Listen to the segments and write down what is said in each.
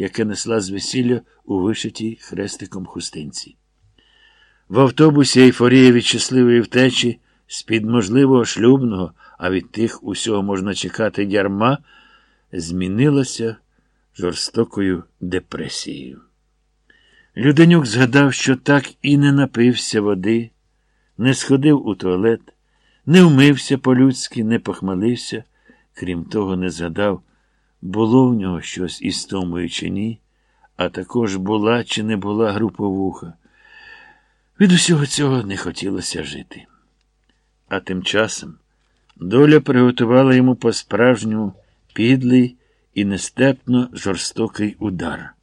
яке несла з весілля у вишитій хрестиком хустинці. В автобусі ейфорія від щасливої втечі, з-під можливого шлюбного, а від тих усього можна чекати ярма, змінилася жорстокою депресією. Люденюк згадав, що так і не напився води, не сходив у туалет, не вмився по-людськи, не похмелився, крім того, не згадав, було в нього щось із томою чи ні, а також була чи не була груповуха. Від усього цього не хотілося жити. А тим часом доля приготувала йому по-справжньому підлий і нестепно жорстокий удар.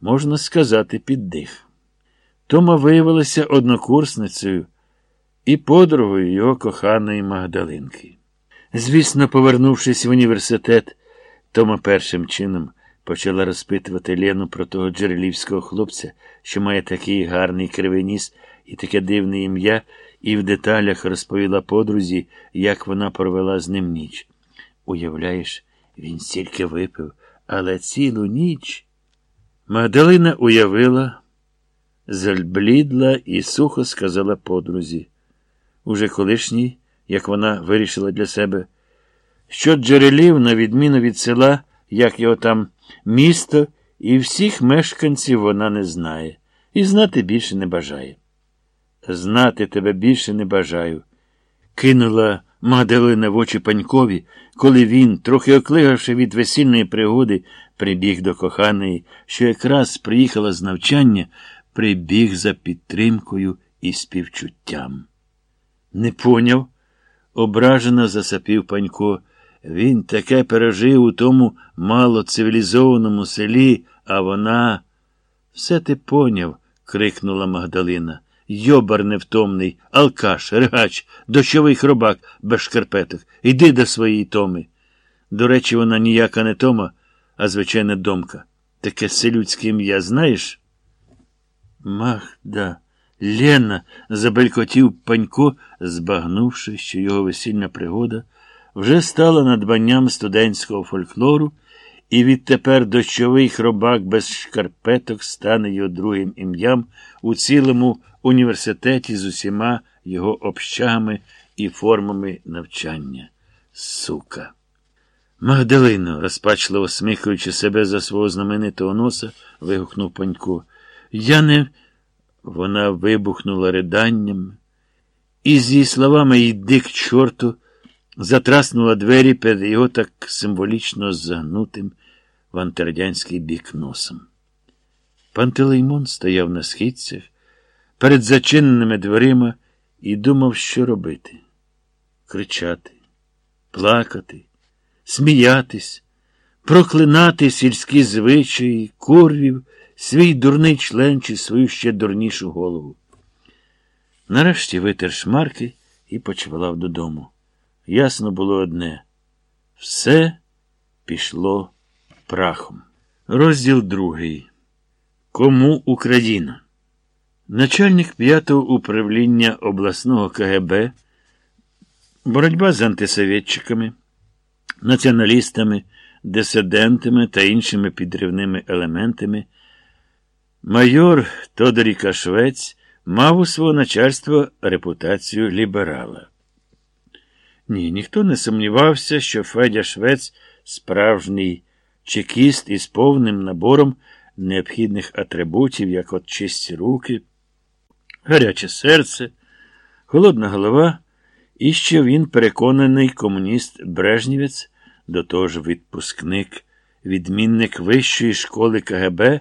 Можна сказати, піддих. Тома виявилася однокурсницею і подругою його коханої Магдалинки. Звісно, повернувшись в університет, Тома першим чином почала розпитувати Лену про того джерелівського хлопця, що має такий гарний кривий ніс і таке дивне ім'я, і в деталях розповіла подрузі, як вона провела з ним ніч. Уявляєш, він стільки випив, але цілу ніч. Магдалина уявила, зальблідла і сухо сказала подрузі, уже колишній, як вона вирішила для себе, що джерелів, на відміну від села, як його там місто, і всіх мешканців вона не знає, і знати більше не бажає. Знати тебе більше не бажаю, кинула Магдалина в очі панькові, коли він, трохи оклигавши від весільної пригоди, прибіг до коханої, що якраз приїхала з навчання, прибіг за підтримкою і співчуттям. Не поняв, ображено засапів панько. Він таке пережив у тому малоцивілізованому селі, а вона. Все ти поняв, крикнула Магдалина. Йобар невтомний, алкаш, регач, дощовий хробак без шкарпеток. Йди до своєї Томи. До речі, вона ніяка не Тома, а звичайна домка. Таке селюдське ім'я знаєш? Магда, Лена, забелькотів панько, збагнувши, що його весільна пригода вже стала надбанням студентського фольклору, і відтепер дощовий хробак без шкарпеток стане його другим ім'ям у цілому університеті з усіма його общагами і формами навчання. Сука. Магдалино, розпачливо сміхаючи себе за свого знаменитого носа, вигукнув панько. Я не. Вона вибухнула риданням, і з її словами йди к чорту, затраснула двері перед його так символічно загнутим в антирадянський бік носом. Пантелеймон стояв на східцях перед зачиненими дверима і думав, що робити кричати, плакати, сміятись, проклинати сільські звичаї, курвів, свій дурний член чи свою ще дурнішу голову. Нарешті витер шмарки і почвалав додому. Ясно було одне все пішло прахом. Розділ другий. Кому Україна? Начальник п'ятого управління обласного КГБ, боротьба з антисовєтчиками, націоналістами, дисидентами та іншими підривними елементами, майор Тодоріка Швець мав у свого начальства репутацію ліберала. Ні, ніхто не сумнівався, що Федя Швець справжній чекіст із повним набором необхідних атрибутів, як от чисті руки, гаряче серце, холодна голова, і що він переконаний комуніст Брежнівець, до того ж відпускник, відмінник Вищої школи КГБ,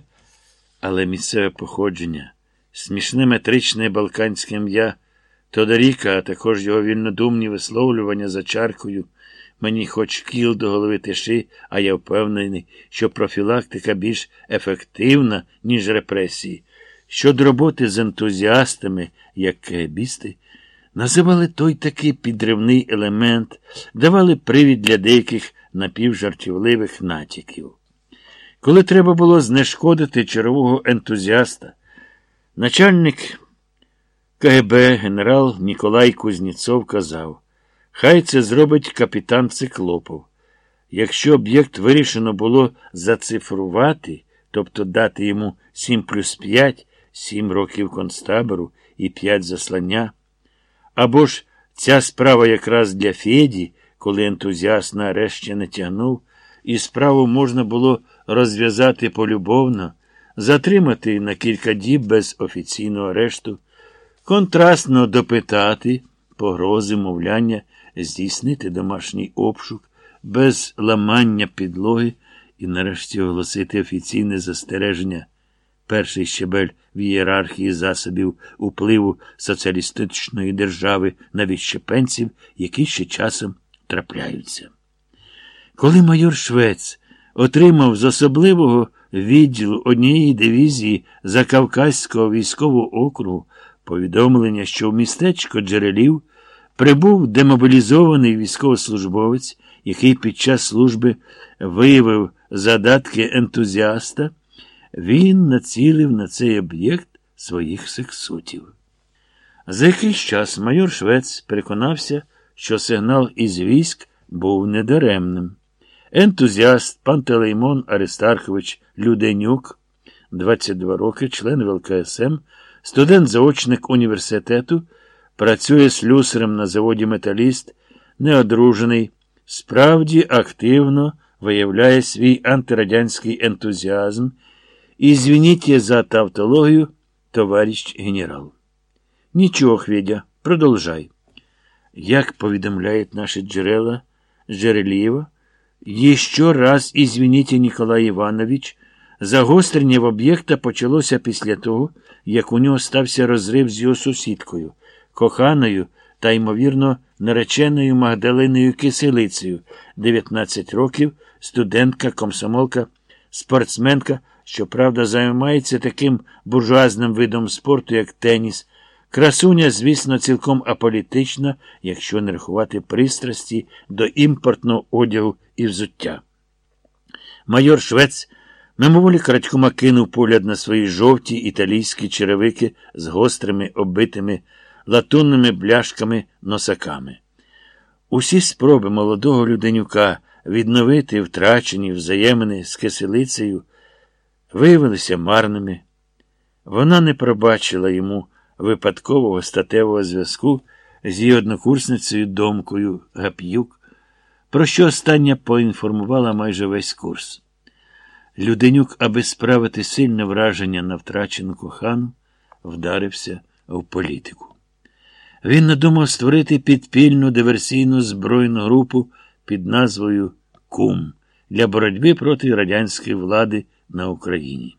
але місцеве походження, смішне метричне балканське ім'я Тодоріка, а також його вільнодумні висловлювання за чаркою. Мені хоч кіл до голови тиши, а я впевнений, що профілактика більш ефективна, ніж репресії. Щодо роботи з ентузіастами, як кегебісти, називали той такий підривний елемент, давали привід для деяких напівжартівливих натяків. Коли треба було знешкодити чергового ентузіаста, начальник КГБ генерал Ніколай Кузніцов казав, хай це зробить капітан Циклопов. Якщо об'єкт вирішено було зацифрувати, тобто дати йому 7 плюс 5, 7 років концтабору і 5 заслання. Або ж ця справа якраз для Феді, коли ентузіаст на арешт ще не тягнув, і справу можна було розв'язати полюбовно, затримати на кілька діб без офіційного арешту, контрастно допитати, погрози, мовляння, здійснити домашній обшук, без ламання підлоги і нарешті оголосити офіційне застереження. Перший щебель в ієрархії засобів впливу соціалістичної держави на відщепенців, які ще часом трапляються. Коли майор Швець отримав з особливого відділу однієї дивізії Закавказького військового округу повідомлення, що в містечко Джерелів прибув демобілізований військовослужбовець, який під час служби виявив задатки ентузіаста, він націлив на цей об'єкт своїх сексутів. За якийсь час майор Швець переконався, що сигнал із військ був недаремним. Ентузіаст Пантелеймон Аристархович Люденюк, 22 роки, член ВЛКСМ, студент-заочник університету, працює слюсарем на заводі Металіст, неодружений, справді активно виявляє свій антирадянський ентузіазм. І звініть за тавтологію, товарищ генерал. Нічого, Хведя, продовжай. Як повідомляють наші джерела Джерелієва, Еще раз, извините, Николай Іванович, загострення в об'єкта почалося після того, як у нього стався розрив з його сусідкою, коханою та, ймовірно, нареченою Магдалиною Киселицею, 19 років, студентка, комсомолка, спортсменка, щоправда, займається таким буржуазним видом спорту, як теніс. Красуня, звісно, цілком аполітична, якщо не рахувати пристрасті до імпортного одягу і взуття. Майор Швець мимоволі крадькома кинув погляд на свої жовті італійські черевики з гострими оббитими латунними бляшками носаками. Усі спроби молодого люденюка відновити втрачені взаємини з киселицею виявилися марними. Вона не пробачила йому випадкового статевого зв'язку з її однокурсницею Домкою Гап'юк, про що остання поінформувала майже весь курс. Люденюк, аби справити сильне враження на втрачену кохану, вдарився в політику. Він надумав створити підпільну диверсійну збройну групу під назвою Кум для боротьби проти радянської влади на Україні.